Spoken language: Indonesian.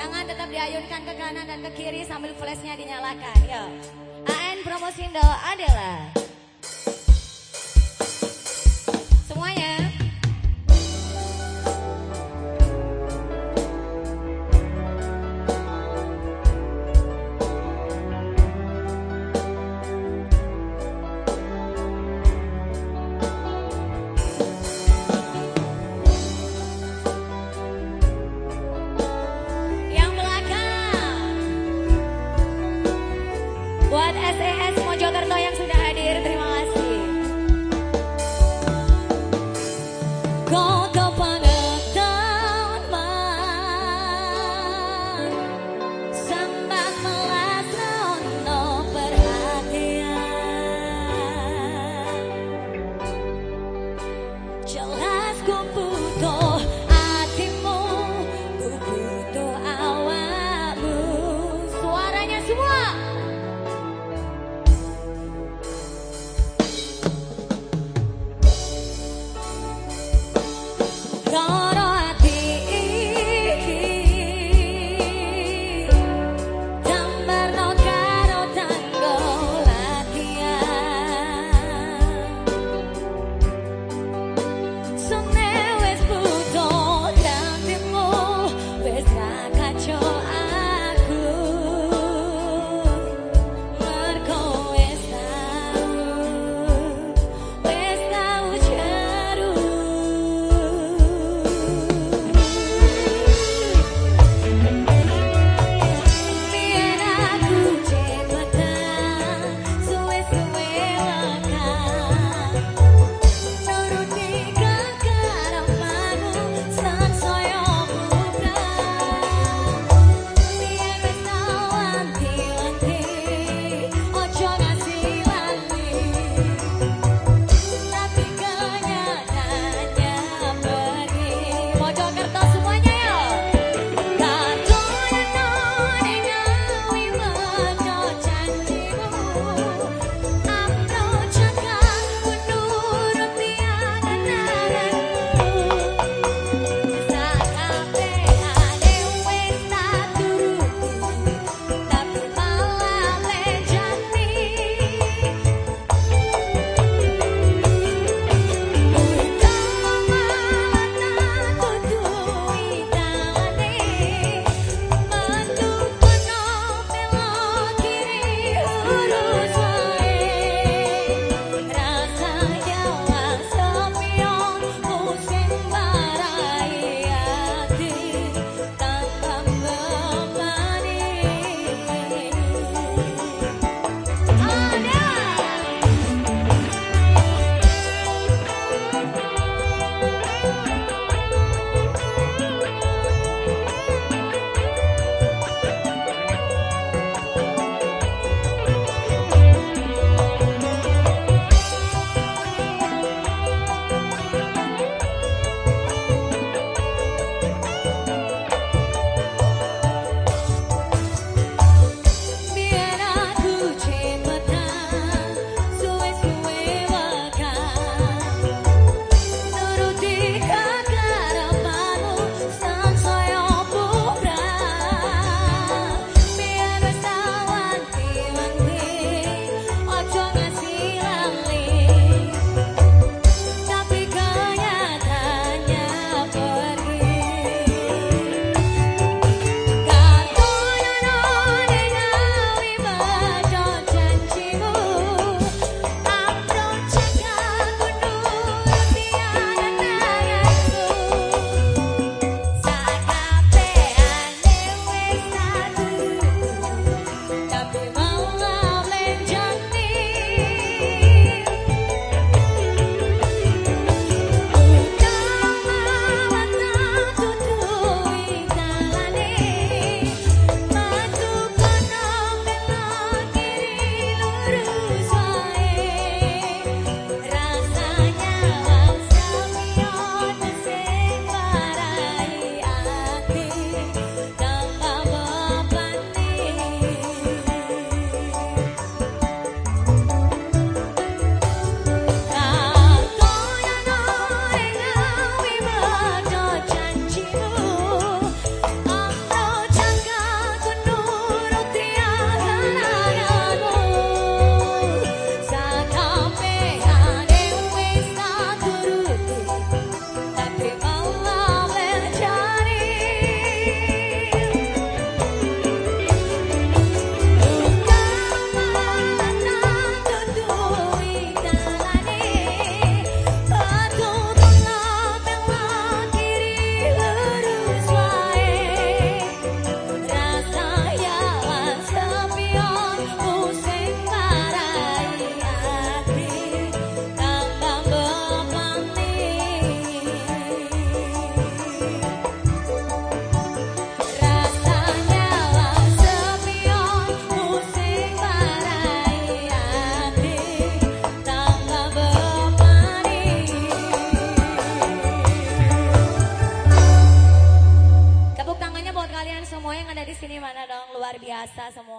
Tangan tetap diayunkan ke kanan dan ke kiri sambil flashnya dinyalakan. Yo. AN Promosindo adalah estás, amor.